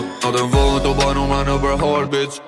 Not in vote, to buy no man over hard, bitch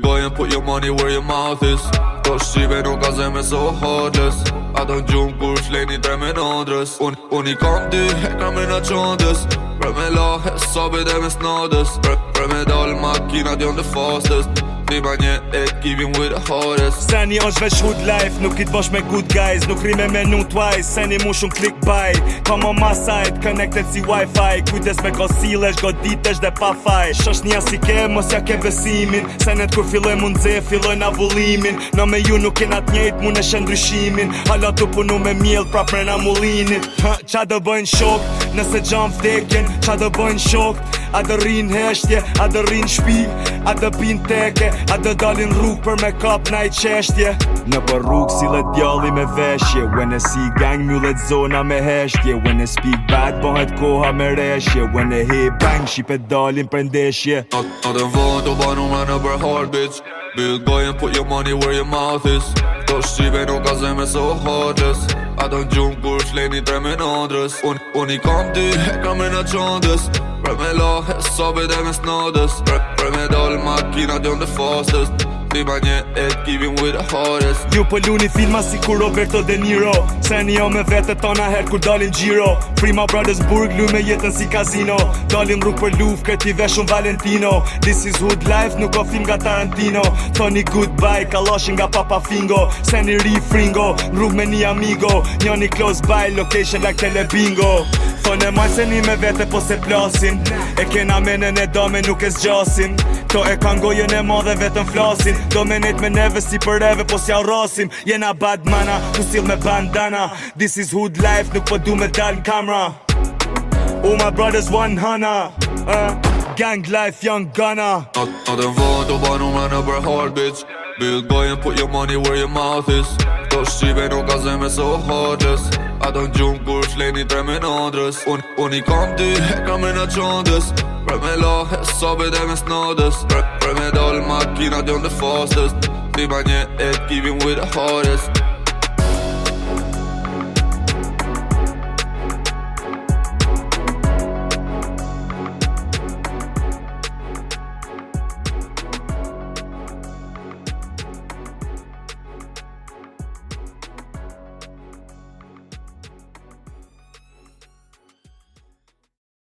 boy and put your money where your mouth is Kosh qive nuk ka zeme so hardless Ata në gjumë kur shleni tre me nëndrës Unë un i kam ty, he kam me në qëndës Pre me lahe, sobe dhe me snadës Pre, pre me dalë makina djon dhe fastest tima një e kibim with a hardest Seni është veç hood life, nuk i të bësh me good guys Nuk rime me nu twice, seni mu shumë click by Come on my side, connected si wifi Kujtës me kosilesh, goditesh dhe pa faj Shosh një asi ke, mos ja ke besimin Senet kur filloj mund ze, filloj na vullimin Në me ju nuk e të njejt, mu në shëndryshimin Halo të punu me mjell, pra prena mulinit Qa dë bëjnë shok, nëse gjam vdekin Qa do bëjnë shok, A dë rrinë heshtje, a dë rrinë shpi, a dë pinë teke, a dë dalin rrugë për me kap na i qeshtje Në për rrugë si le djalli me veshje, when e si gang një let zona me heshtje When e speak bad, bëhet koha me reshje, when e hear bang, shi për ndeshje A Në të nëvonë të banu me në hard bitch, be the and put your money where your mouth is Këto shqipe nuk ka zeme so hard as Ato në gjumë kur shleni tre me nëndrës Unë un i kam ty, e kam rinë atë qëndës Pre me lahë, sobe dhe me snodës Pre, pre me dollë makinat jonë dhe fosës ti ba një et kivim with the hardest Ju pëllu një filma si ku Roberto De Niro Se një jo me vete tona her kur dalin gjiro Prima Brothers Burg lu me jetën si kazino Dalin rrug për luf kër vesh veshën Valentino This is hood life nuk o film nga Tarantino Tony goodbye kaloshin nga Papa Fingo Se një ri fringo rrug me një amigo Një një close by location like telebingo Thone majtë se një me vete po se plasin E kena menën e dame nuk e zgjasin Kto e kanë gojën e madhe vetëm flasin Do me me neve si për eve po s'ja rasim Jena bad mana, ku s'il me bandana This is hood life, nuk po du me dal në kamra Oh my brothers one hana uh, eh, Gang life young gunna Ta dhe vojnë të banu me në bre hard bitch Bill boy and put your money where your mouth is Kto shqive nuk ka zeme so hard dis Ato njëm kur shleni tre me nëndrës Unë i kam ty, he kam e në qëndës Preme lahes, obedemest nodes Pre Preme doll, macchina di on the fastest Rimane giving with the hardest